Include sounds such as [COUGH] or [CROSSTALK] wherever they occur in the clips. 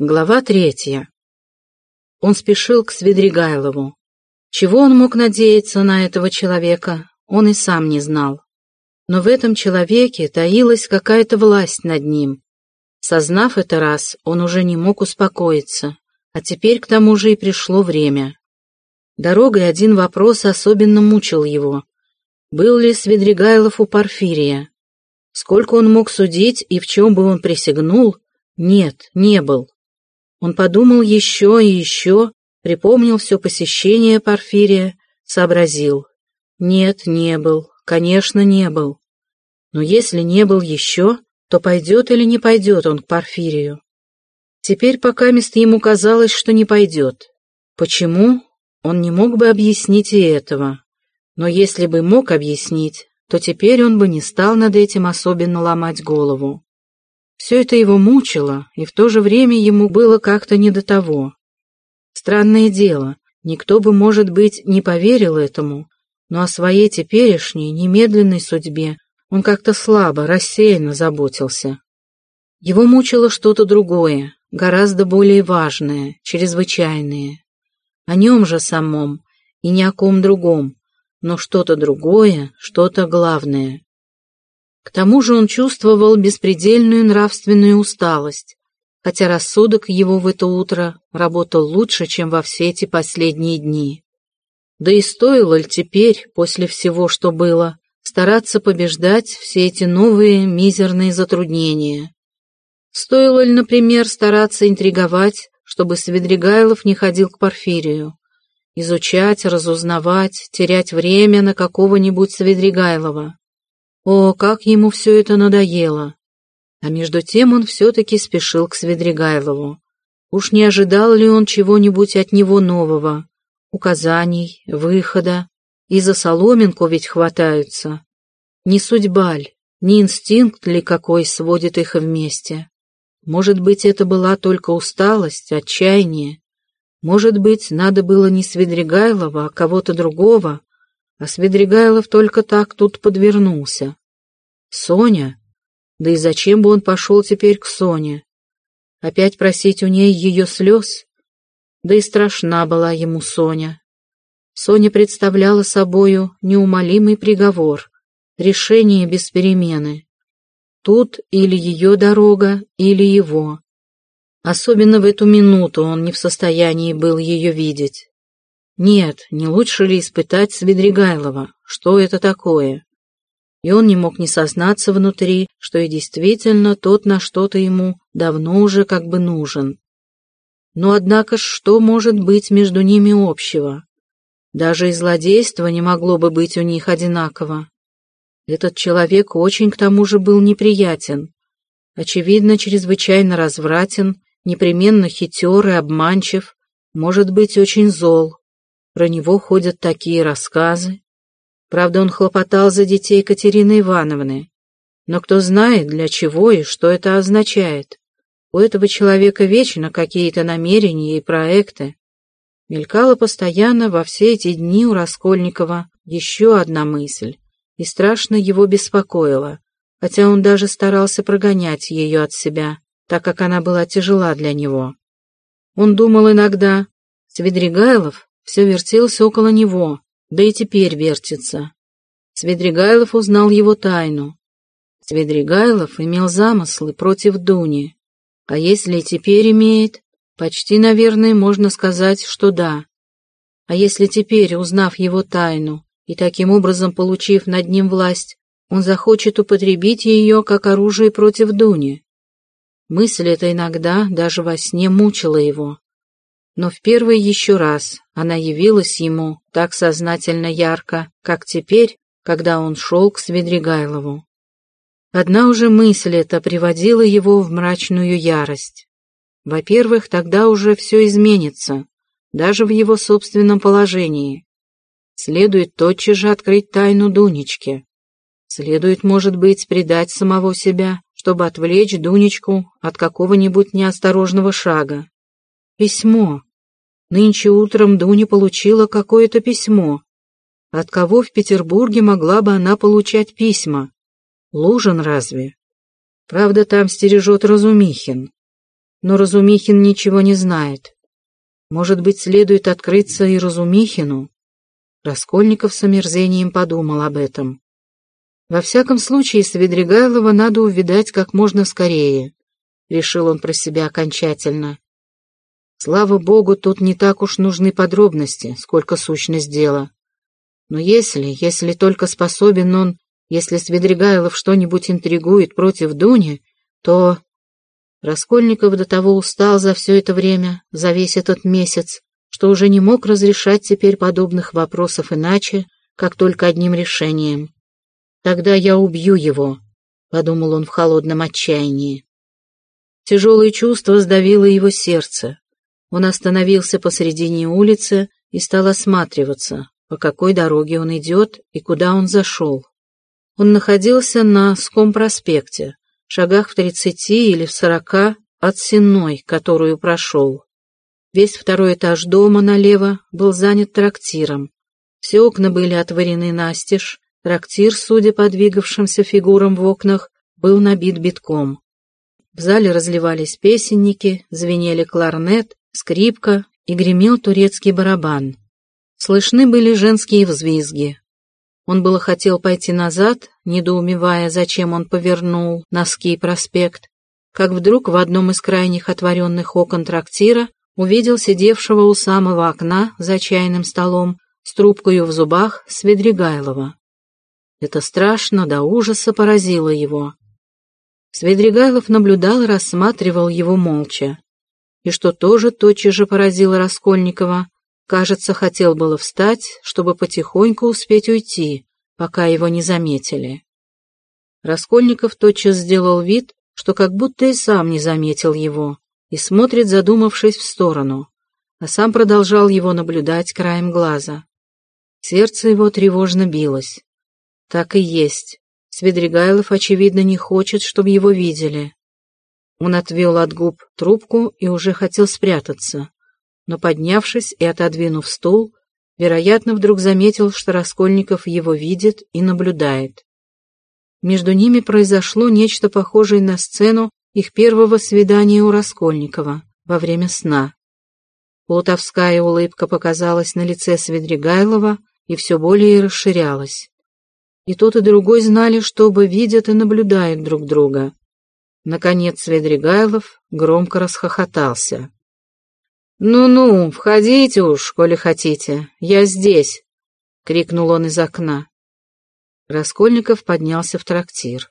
Глава третья. Он спешил к Свидригайлову. Чего он мог надеяться на этого человека, он и сам не знал. Но в этом человеке таилась какая-то власть над ним. Сознав это раз, он уже не мог успокоиться, а теперь к тому же и пришло время. Дорогой один вопрос особенно мучил его. Был ли Свидригайлов у Порфирия? Сколько он мог судить и в чем бы он присягнул? Нет, не был. Он подумал еще и еще, припомнил все посещение Порфирия, сообразил. Нет, не был, конечно, не был. Но если не был еще, то пойдет или не пойдет он к Порфирию. Теперь пока мест ему казалось, что не пойдет. Почему? Он не мог бы объяснить и этого. Но если бы мог объяснить, то теперь он бы не стал над этим особенно ломать голову. Все это его мучило, и в то же время ему было как-то не до того. Странное дело, никто бы, может быть, не поверил этому, но о своей теперешней, немедленной судьбе он как-то слабо, рассеянно заботился. Его мучило что-то другое, гораздо более важное, чрезвычайное. О нем же самом, и ни о ком другом, но что-то другое, что-то главное. К тому же он чувствовал беспредельную нравственную усталость, хотя рассудок его в это утро работал лучше, чем во все эти последние дни. Да и стоило ли теперь, после всего, что было, стараться побеждать все эти новые мизерные затруднения? Стоило ли, например, стараться интриговать, чтобы Свидригайлов не ходил к Порфирию? Изучать, разузнавать, терять время на какого-нибудь Свидригайлова? О, как ему все это надоело! А между тем он все-таки спешил к Свидригайлову. Уж не ожидал ли он чего-нибудь от него нового? Указаний, выхода? И за соломинку ведь хватаются. Не судьба ли, не инстинкт ли какой сводит их вместе? Может быть, это была только усталость, отчаяние? Может быть, надо было не Свидригайлова, а кого-то другого? А Свидригайлов только так тут подвернулся. Соня? Да и зачем бы он пошел теперь к Соне? Опять просить у ней ее слез? Да и страшна была ему Соня. Соня представляла собою неумолимый приговор, решение без перемены. Тут или ее дорога, или его. Особенно в эту минуту он не в состоянии был ее видеть. Нет, не лучше ли испытать Свидригайлова, что это такое? И он не мог не сознаться внутри, что и действительно тот на что-то ему давно уже как бы нужен. Но однако что может быть между ними общего? Даже и злодейство не могло бы быть у них одинаково. Этот человек очень к тому же был неприятен. Очевидно, чрезвычайно развратен, непременно хитер и обманчив, может быть очень зол. Про него ходят такие рассказы. Правда, он хлопотал за детей Катерины Ивановны. Но кто знает, для чего и что это означает. У этого человека вечно какие-то намерения и проекты. Мелькала постоянно во все эти дни у Раскольникова еще одна мысль, и страшно его беспокоила, хотя он даже старался прогонять ее от себя, так как она была тяжела для него. Он думал иногда, Свидригайлов все вертелось около него, да и теперь вертится. Свидригайлов узнал его тайну. Свидригайлов имел замыслы против Дуни. А если теперь имеет, почти, наверное, можно сказать, что да. А если теперь, узнав его тайну и таким образом получив над ним власть, он захочет употребить ее как оружие против Дуни? Мысль эта иногда даже во сне мучила его. Но в первый еще раз она явилась ему так сознательно ярко, как теперь, когда он шел к Свидригайлову. Одна уже мысль эта приводила его в мрачную ярость. Во-первых, тогда уже все изменится, даже в его собственном положении. Следует тотчас же открыть тайну Дунечки. Следует, может быть, предать самого себя, чтобы отвлечь Дунечку от какого-нибудь неосторожного шага. Письмо. Нынче утром Дуня получила какое-то письмо. От кого в Петербурге могла бы она получать письма? Лужин разве? Правда, там стережет Разумихин. но Разумихин ничего не знает. Может быть, следует открыться и Разумихину? Раскольников с омерзением подумал об этом. Во всяком случае, Свидригайлова надо увидать как можно скорее, решил он про себя окончательно. Слава богу, тут не так уж нужны подробности, сколько сущность дела. Но если, если только способен он, если Свидригайлов что-нибудь интригует против Дуни, то... Раскольников до того устал за все это время, за весь этот месяц, что уже не мог разрешать теперь подобных вопросов иначе, как только одним решением. «Тогда я убью его», — подумал он в холодном отчаянии. Тяжелое чувство сдавило его сердце. Он остановился посредине улицы и стал осматриваться, по какой дороге он идет и куда он зашел. Он находился на Ском проспекте, шагах в тридцати или в сорока от Сенной, которую прошел. Весь второй этаж дома налево был занят трактиром. Все окна были отворены настежь, трактир, судя по двигавшимся фигурам в окнах, был набит битком. В зале разливались песенники, звенели кларнет, скрипка и гремел турецкий барабан. Слышны были женские взвизги. Он было хотел пойти назад, недоумевая, зачем он повернул на ски-проспект, как вдруг в одном из крайних отворенных окон трактира увидел сидевшего у самого окна за чайным столом с трубкой в зубах Свидригайлова. Это страшно до ужаса поразило его. Свидригайлов наблюдал и рассматривал его молча. И что тоже тотчас же поразило Раскольникова, Кажется, хотел было встать, чтобы потихоньку успеть уйти, пока его не заметили. Раскольников тотчас сделал вид, что как будто и сам не заметил его, и смотрит, задумавшись в сторону, а сам продолжал его наблюдать краем глаза. Сердце его тревожно билось. Так и есть. Свидригайлов, очевидно, не хочет, чтобы его видели. Он отвел от губ трубку и уже хотел спрятаться но, поднявшись и отодвинув стул, вероятно, вдруг заметил, что Раскольников его видит и наблюдает. Между ними произошло нечто похожее на сцену их первого свидания у Раскольникова во время сна. Плутовская улыбка показалась на лице Свидригайлова и все более расширялась. И тот, и другой знали, что оба видят и наблюдают друг друга. Наконец Свидригайлов громко расхохотался. «Ну-ну, входите уж, коли хотите, я здесь!» — крикнул он из окна. Раскольников поднялся в трактир.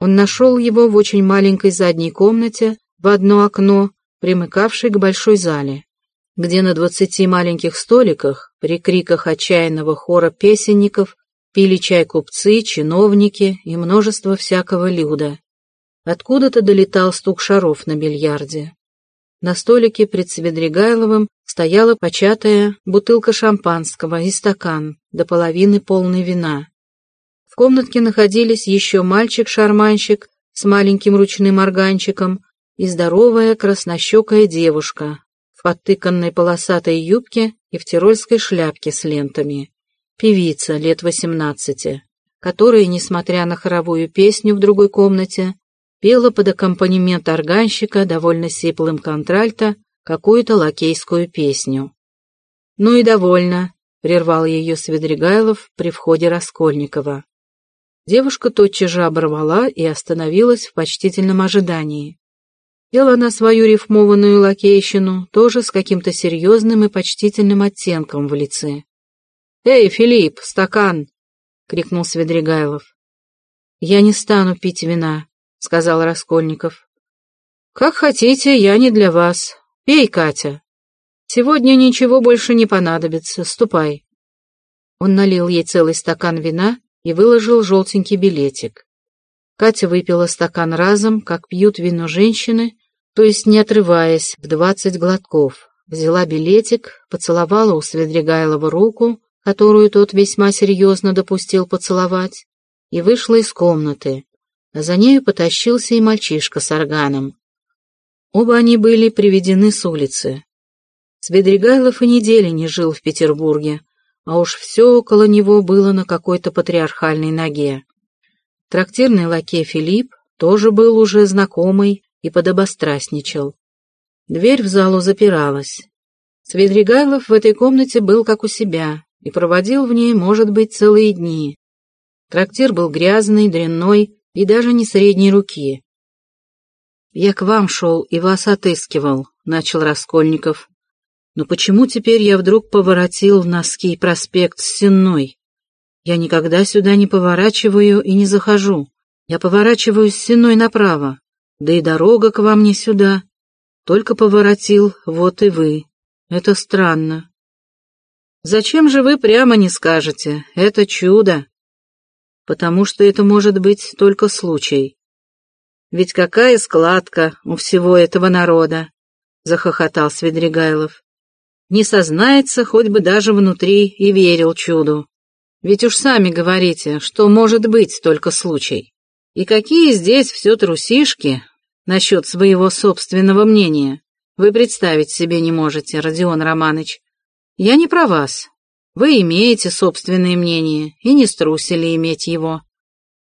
Он нашел его в очень маленькой задней комнате, в одно окно, примыкавшей к большой зале, где на двадцати маленьких столиках, при криках отчаянного хора песенников, пили чай купцы, чиновники и множество всякого люда. Откуда-то долетал стук шаров на бильярде. На столике пред Свидригайловым стояла початая бутылка шампанского и стакан, до половины полный вина. В комнатке находились еще мальчик-шарманщик с маленьким ручным органчиком и здоровая краснощекая девушка в подтыканной полосатой юбке и в тирольской шляпке с лентами. Певица лет восемнадцати, которая, несмотря на хоровую песню в другой комнате, пела под аккомпанемент органщика довольно сиплым контральто какую-то лакейскую песню. «Ну и довольно», — прервал ее Свидригайлов при входе Раскольникова. Девушка тотчас же оборвала и остановилась в почтительном ожидании. Пела она свою рифмованную лакейщину, тоже с каким-то серьезным и почтительным оттенком в лице. «Эй, Филипп, стакан!» — крикнул Свидригайлов. «Я не стану пить вина», — сказал Раскольников. «Как хотите, я не для вас. Пей, Катя. Сегодня ничего больше не понадобится. Ступай». Он налил ей целый стакан вина и выложил желтенький билетик. Катя выпила стакан разом, как пьют вино женщины, то есть не отрываясь, в двадцать глотков. Взяла билетик, поцеловала у Свидригайлова руку, которую тот весьма серьезно допустил поцеловать, и вышла из комнаты, за нею потащился и мальчишка с органом. Оба они были приведены с улицы. Свидригайлов и недели не жил в Петербурге, а уж все около него было на какой-то патриархальной ноге. Трактирный лакей Филипп тоже был уже знакомый и подобострастничал. Дверь в залу запиралась. Свидригайлов в этой комнате был как у себя и проводил в ней, может быть, целые дни. Трактир был грязный, дрянной и даже не средней руки. «Я к вам шел и вас отыскивал», — начал Раскольников. «Но почему теперь я вдруг поворотил в носки проспект с Сенной? Я никогда сюда не поворачиваю и не захожу. Я поворачиваю с Сенной направо, да и дорога к вам не сюда. Только поворотил, вот и вы. Это странно». «Зачем же вы прямо не скажете? Это чудо!» «Потому что это может быть только случай. Ведь какая складка у всего этого народа!» — захохотал Свидригайлов. «Не сознается хоть бы даже внутри и верил чуду. Ведь уж сами говорите, что может быть только случай. И какие здесь все трусишки насчет своего собственного мнения, вы представить себе не можете, Родион Романыч. Я не про вас. Вы имеете собственное мнение и не струсили иметь его.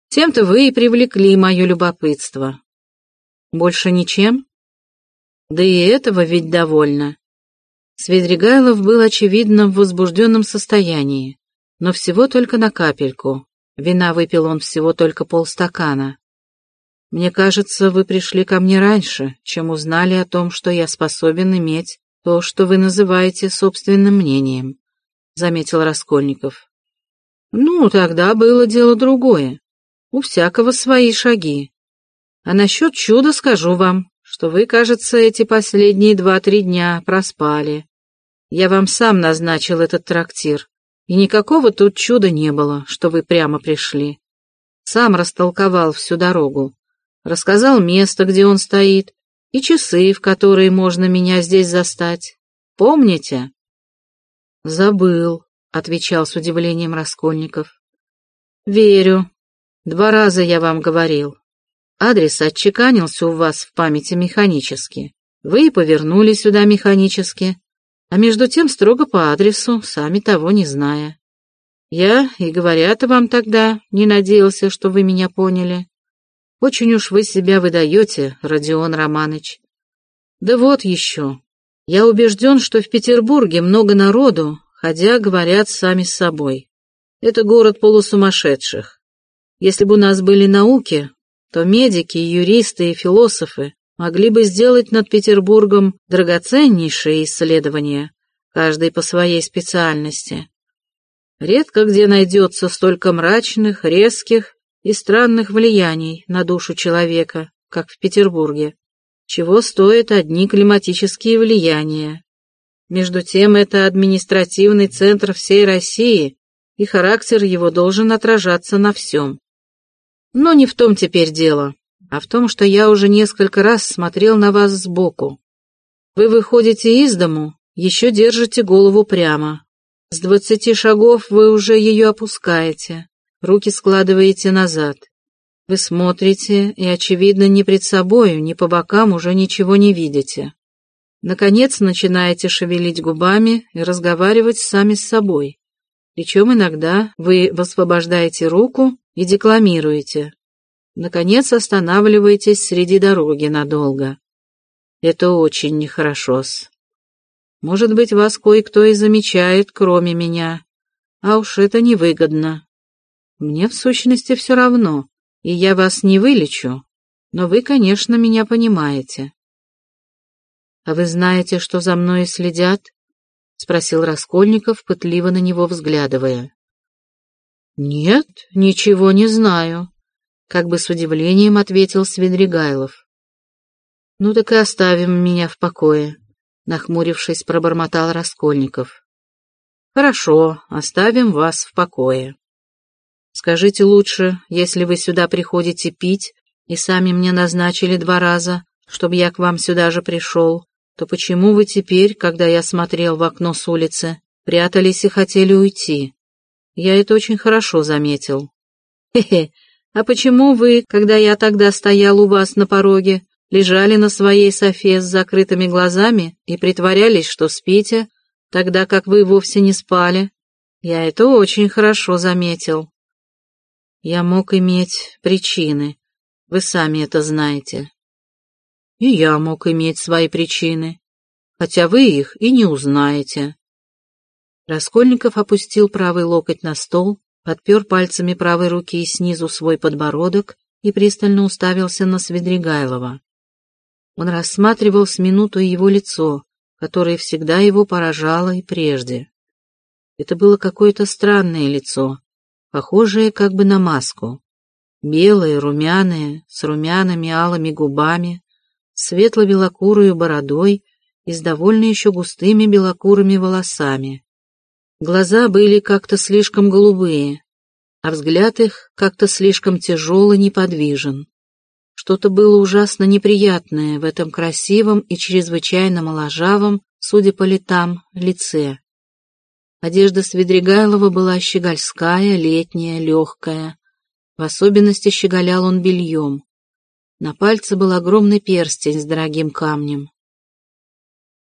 Тем-то вы и привлекли мое любопытство. Больше ничем? Да и этого ведь довольно. Свидригайлов был, очевидно, в возбужденном состоянии, но всего только на капельку. Вина выпил он всего только полстакана. Мне кажется, вы пришли ко мне раньше, чем узнали о том, что я способен иметь то, что вы называете собственным мнением, — заметил Раскольников. Ну, тогда было дело другое. У всякого свои шаги. А насчет чуда скажу вам, что вы, кажется, эти последние два-три дня проспали. Я вам сам назначил этот трактир, и никакого тут чуда не было, что вы прямо пришли. Сам растолковал всю дорогу, рассказал место, где он стоит, и часы, в которые можно меня здесь застать. Помните? Забыл, — отвечал с удивлением Раскольников. Верю, Два раза я вам говорил. Адрес отчеканился у вас в памяти механически. Вы и повернули сюда механически, а между тем строго по адресу, сами того не зная. Я, и говоря-то вам тогда, не надеялся, что вы меня поняли. Очень уж вы себя выдаете, Родион Романыч. Да вот еще. Я убежден, что в Петербурге много народу, ходя, говорят сами с собой. Это город полусумасшедших. Если бы у нас были науки, то медики, юристы и философы могли бы сделать над Петербургом драгоценнейшие исследования, каждый по своей специальности. Редко где найдется столько мрачных, резких и странных влияний на душу человека, как в Петербурге, чего стоят одни климатические влияния. Между тем, это административный центр всей России, и характер его должен отражаться на всем. Но не в том теперь дело, а в том, что я уже несколько раз смотрел на вас сбоку. Вы выходите из дому, еще держите голову прямо. С двадцати шагов вы уже ее опускаете, руки складываете назад. Вы смотрите и, очевидно, ни пред собою, ни по бокам уже ничего не видите. Наконец начинаете шевелить губами и разговаривать сами с собой. Причем иногда вы высвобождаете руку и декламируете. Наконец останавливаетесь среди дороги надолго. Это очень нехорошо-с. Может быть, вас кое-кто и замечает, кроме меня. А уж это невыгодно. Мне в сущности все равно, и я вас не вылечу, но вы, конечно, меня понимаете. — А вы знаете, что за мной следят? — спросил Раскольников, пытливо на него взглядывая. «Нет, ничего не знаю», — как бы с удивлением ответил Свидригайлов. «Ну так и оставим меня в покое», — нахмурившись, пробормотал Раскольников. «Хорошо, оставим вас в покое. Скажите лучше, если вы сюда приходите пить и сами мне назначили два раза, чтобы я к вам сюда же пришел, то почему вы теперь, когда я смотрел в окно с улицы, прятались и хотели уйти?» Я это очень хорошо заметил. Хе-хе, а почему вы, когда я тогда стоял у вас на пороге, лежали на своей софе с закрытыми глазами и притворялись, что спите, тогда как вы вовсе не спали? Я это очень хорошо заметил. Я мог иметь причины, вы сами это знаете. И я мог иметь свои причины, хотя вы их и не узнаете. Раскольников опустил правый локоть на стол, подпер пальцами правой руки снизу свой подбородок и пристально уставился на Свидригайлова. Он рассматривал с минуту его лицо, которое всегда его поражало и прежде. Это было какое-то странное лицо, похожее как бы на маску. Белое, румяное, с румяными алыми губами, светло-белокурую бородой и с довольно еще густыми белокурыми волосами. Глаза были как-то слишком голубые, а взгляд их как-то слишком тяжел и неподвижен. Что-то было ужасно неприятное в этом красивом и чрезвычайно моложавом, судя по летам, лице. Одежда Свидригайлова была щегольская, летняя, легкая. В особенности щеголял он бельем. На пальце был огромный перстень с дорогим камнем.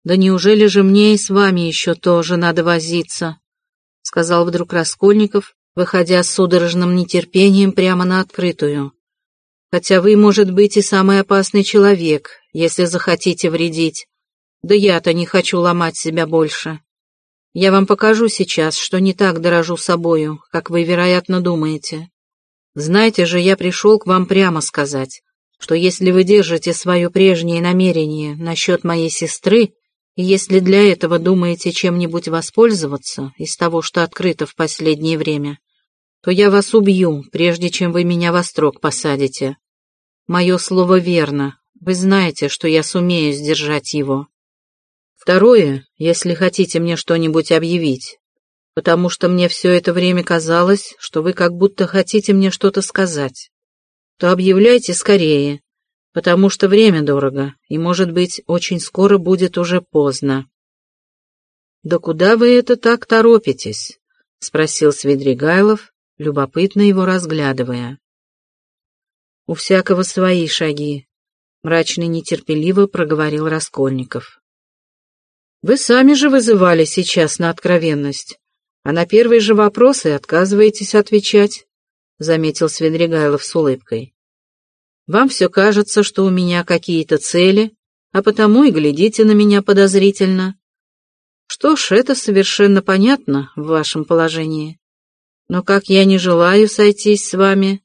«Да неужели же мне и с вами еще тоже надо возиться?» — сказал вдруг Раскольников, выходя с судорожным нетерпением прямо на открытую. «Хотя вы, может быть, и самый опасный человек, если захотите вредить. Да я-то не хочу ломать себя больше. Я вам покажу сейчас, что не так дорожу собою, как вы, вероятно, думаете. Знаете же, я пришел к вам прямо сказать, что если вы держите свое прежнее намерение насчет моей сестры, и если для этого думаете чем-нибудь воспользоваться из того, что открыто в последнее время, то я вас убью, прежде чем вы меня во строк посадите. Мое слово верно, вы знаете, что я сумею сдержать его. Второе, если хотите мне что-нибудь объявить, потому что мне все это время казалось, что вы как будто хотите мне что-то сказать, то объявляйте скорее, потому что время дорого, и, может быть, очень скоро будет уже поздно. «Да куда вы это так торопитесь?» — спросил Свидригайлов, любопытно его разглядывая. «У всякого свои шаги», — мрачно нетерпеливо проговорил Раскольников. Вы сами же вызывали сейчас на откровенность, а на первые же вопросы отказываетесь отвечать, — заметил Свидригайлов с улыбкой. Вам все кажется, что у меня какие-то цели, а потому и глядите на меня подозрительно. Что ж, это совершенно понятно в вашем положении. Но как я не желаю сойтись с вами,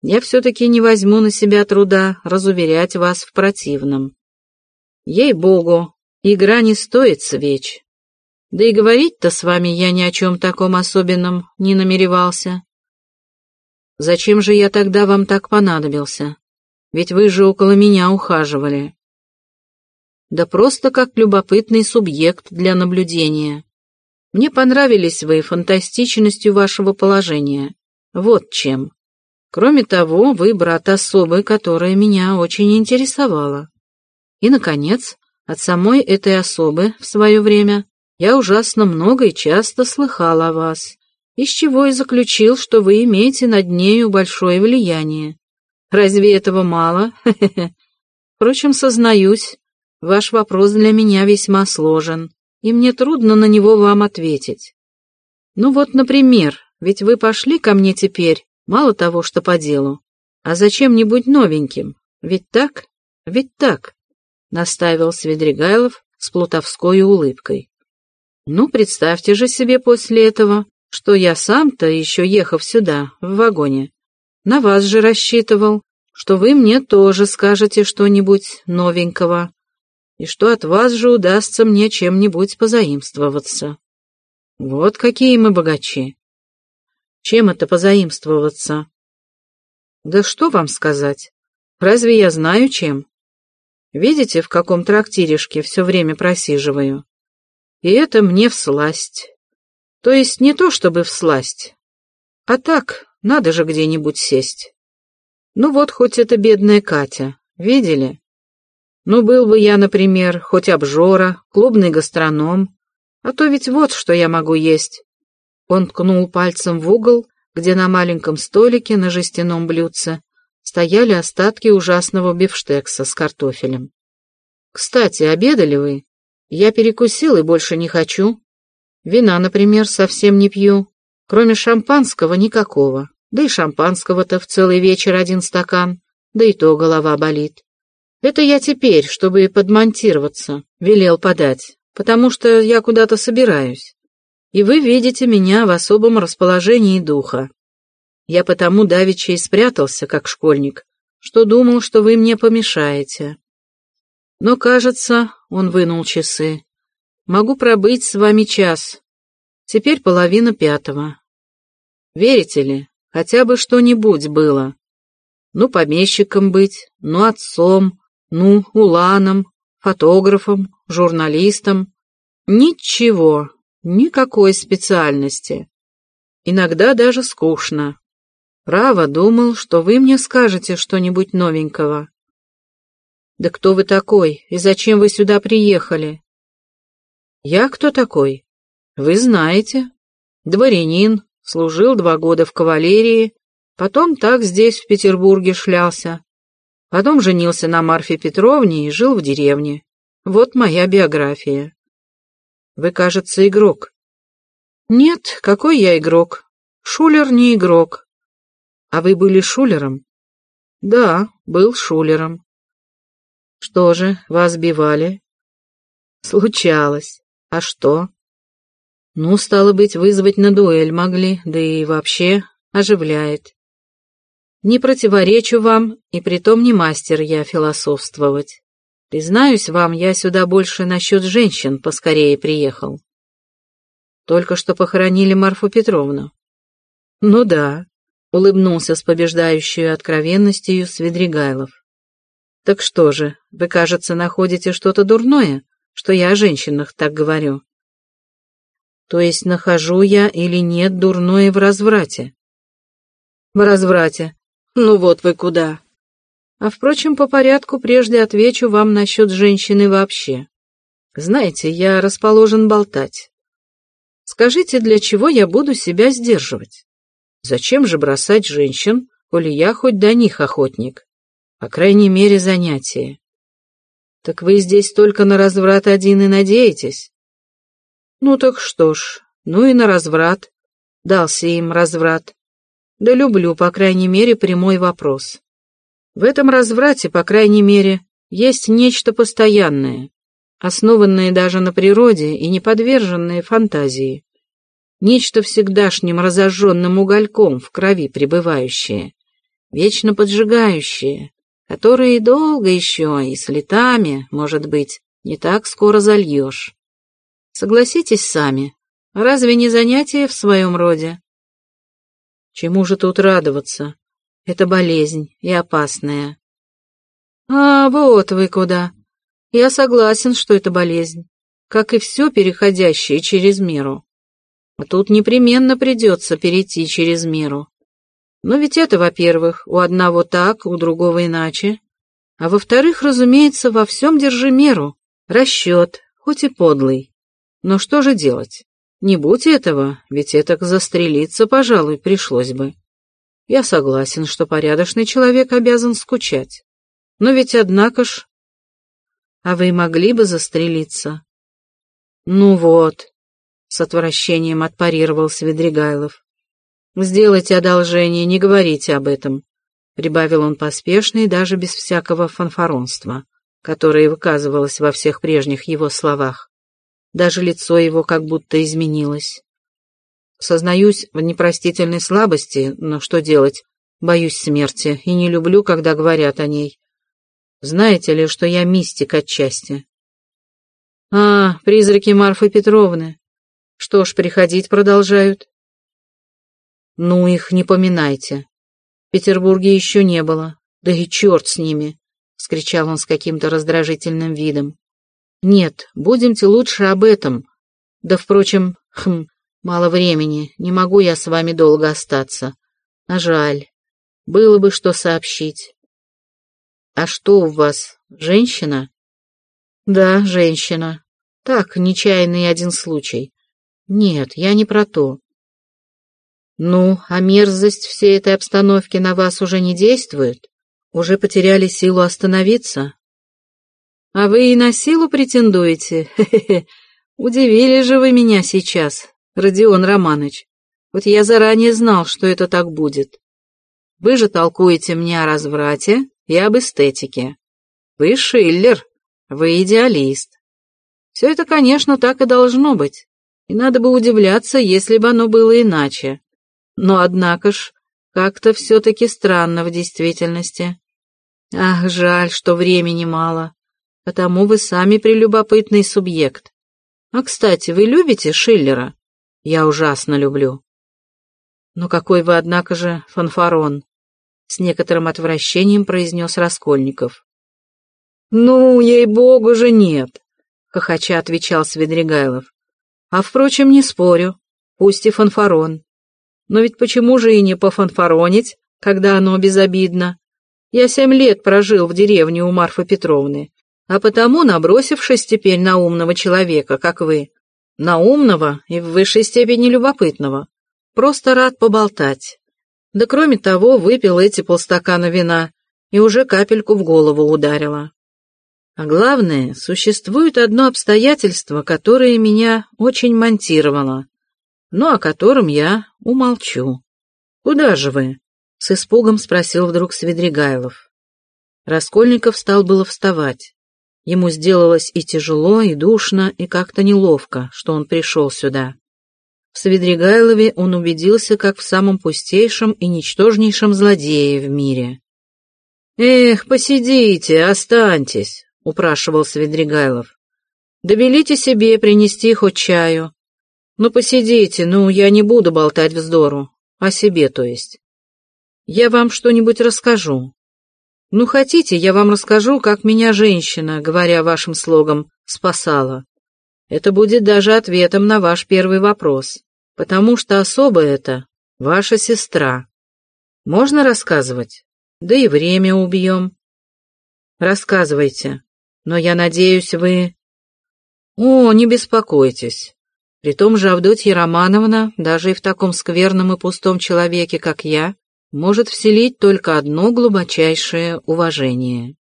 я все-таки не возьму на себя труда разуверять вас в противном. Ей-богу, Игра не стоит свеч. Да и говорить-то с вами я ни о чем таком особенном не намеревался. Зачем же я тогда вам так понадобился? Ведь вы же около меня ухаживали. Да просто как любопытный субъект для наблюдения. Мне понравились вы фантастичностью вашего положения. Вот чем. Кроме того, вы брат особы, которая меня очень интересовала. И, наконец, от самой этой особы в свое время я ужасно много и часто слыхал о вас, из чего и заключил, что вы имеете над нею большое влияние. Разве этого мало? [LAUGHS] Впрочем, сознаюсь, ваш вопрос для меня весьма сложен, и мне трудно на него вам ответить. Ну вот, например, ведь вы пошли ко мне теперь, мало того, что по делу, а зачем-нибудь новеньким, ведь так? Ведь так? — наставил Свидригайлов с плутовской улыбкой. «Ну, представьте же себе после этого, что я сам-то, еще ехав сюда, в вагоне, на вас же рассчитывал, что вы мне тоже скажете что-нибудь новенького, и что от вас же удастся мне чем-нибудь позаимствоваться. Вот какие мы богачи. Чем это позаимствоваться? Да что вам сказать? Разве я знаю, чем? Видите, в каком трактиришке все время просиживаю? И это мне всласть. То есть не то чтобы всласть, а так, надо же где-нибудь сесть. Ну вот хоть эта бедная Катя, видели? Ну был бы я, например, хоть обжора, клубный гастроном, а то ведь вот что я могу есть. Он ткнул пальцем в угол, где на маленьком столике на жестяном блюдце стояли остатки ужасного бифштекса с картофелем. «Кстати, обедали вы? Я перекусил и больше не хочу. Вина, например, совсем не пью. Кроме шампанского никакого. Да и шампанского-то в целый вечер один стакан. Да и то голова болит. Это я теперь, чтобы подмонтироваться, велел подать, потому что я куда-то собираюсь. И вы видите меня в особом расположении духа. Я потому давеча и спрятался, как школьник, что думал, что вы мне помешаете. Но, кажется, он вынул часы. Могу пробыть с вами час. Теперь половина пятого. Верите ли, хотя бы что-нибудь было. Ну, помещиком быть, ну, отцом, ну, уланом, фотографом, журналистом. Ничего, никакой специальности. Иногда даже скучно. Право, думал, что вы мне скажете что-нибудь новенького. Да кто вы такой и зачем вы сюда приехали? Я кто такой? Вы знаете. Дворянин, служил два года в кавалерии, потом так здесь, в Петербурге, шлялся. Потом женился на Марфе Петровне и жил в деревне. Вот моя биография. Вы, кажется, игрок. Нет, какой я игрок? Шулер не игрок. А вы были шулером? Да, был шулером. Что же, вас бивали? Случалось. А что? Ну, стало быть, вызвать на дуэль могли, да и вообще оживляет. Не противоречу вам, и притом не мастер я философствовать. Признаюсь вам, я сюда больше насчет женщин поскорее приехал. Только что похоронили Марфу Петровну. Ну да, улыбнулся с побеждающей откровенностью Свидригайлов. Так что же, вы, кажется, находите что-то дурное, что я о женщинах так говорю? То есть нахожу я или нет дурное в разврате? В разврате, ну вот вы куда. А впрочем, по порядку прежде отвечу вам насчет женщины вообще. Знаете, я расположен болтать. Скажите, для чего я буду себя сдерживать? Зачем же бросать женщин, коли я хоть до них охотник? По крайней мере, занятие. Так вы здесь только на разврат один и надеетесь? Ну так что ж, ну и на разврат. Дался им разврат. Да люблю, по крайней мере, прямой вопрос. В этом разврате, по крайней мере, есть нечто постоянное, основанное даже на природе и не подверженное фантазии. Нечто всегдашним разожженным угольком в крови пребывающее, вечно поджигающее, которое долго еще и с летами, может быть, не так скоро зальешь. Согласитесь сами, разве не занятие в своем роде? Чему же тут радоваться? Это болезнь и опасная. А, вот вы куда. Я согласен, что это болезнь, как и все переходящее через меру. Тут непременно придется перейти через меру. Но ведь это, во-первых, у одного так, у другого иначе. А во-вторых, разумеется, во всем держи меру. Расчет, хоть и подлый. Но что же делать? Не будь этого, ведь это застрелиться, пожалуй, пришлось бы. Я согласен, что порядочный человек обязан скучать. Но ведь однако ж... А вы могли бы застрелиться? Ну вот, с отвращением отпарировал Свидригайлов. Сделайте одолжение, не говорите об этом, прибавил он поспешно и даже без всякого фанфаронства, которое выказывалось во всех прежних его словах. Даже лицо его как будто изменилось. Сознаюсь в непростительной слабости, но что делать? Боюсь смерти и не люблю, когда говорят о ней. Знаете ли, что я мистик отчасти? А, призраки Марфы Петровны. Что ж, приходить продолжают. Ну, их не поминайте. В Петербурге еще не было. Да и черт с ними, — вскричал он с каким-то раздражительным видом. Нет, будемте лучше об этом. Да, впрочем, хм, мало времени, не могу я с вами долго остаться. А жаль. Было бы что сообщить. А что у вас, женщина? Да, женщина. Так, нечаянный один случай. Нет, я не про то. Ну, а мерзость всей этой обстановки на вас уже не действует? Уже потеряли силу остановиться? А вы и на силу претендуете? Хе-хе-хе. Удивили же вы меня сейчас, Родион Романович. Вот я заранее знал, что это так будет. Вы же толкуете мне о разврате и об эстетике. Вы Шиллер, вы идеалист. Все это, конечно, так и должно быть. И надо бы удивляться, если бы оно было иначе. Но, однако ж, как-то все-таки странно в действительности. Ах, жаль, что времени мало. Потому вы сами прелюбопытный субъект. А, кстати, вы любите Шиллера? Я ужасно люблю. Ну какой вы, однако же, фанфарон, с некоторым отвращением произнес Раскольников. Ну, ей-богу же нет, хохоча отвечал Свидригайлов. А, впрочем, не спорю, пусть и фанфарон. Но ведь почему же и не пофанфаронить, когда оно безобидно? Я семь лет прожил в деревне у Марфы Петровны, а потому, набросившись теперь на умного человека, как вы, на умного и в высшей степени любопытного, просто рад поболтать. Да кроме того, выпил эти полстакана вина и уже капельку в голову ударило. А главное, существует одно обстоятельство, которое меня очень монтировало, но о котором я умолчу. «Куда же вы?» — с испугом спросил вдруг Свидригайлов. Раскольников стал было вставать. Ему сделалось и тяжело, и душно, и как-то неловко, что он пришел сюда. В Свидригайлове он убедился, как в самом пустейшем и ничтожнейшем злодее в мире. «Эх, посидите, останьтесь», — упрашивал Свидригайлов. «Добелите себе принести хоть чаю. Ну, посидите, ну, я не буду болтать вздору. О себе, то есть. Я вам что-нибудь расскажу. Ну, хотите, я вам расскажу, как меня женщина, говоря вашим слогом, спасала. Это будет даже ответом на ваш первый вопрос, потому что особо это ваша сестра. Можно рассказывать? Да и время убьем. Рассказывайте. Но я надеюсь, вы... О, не беспокойтесь. Притом же Авдотья Романовна, даже и в таком скверном и пустом человеке, как я, может вселить только одно глубочайшее уважение.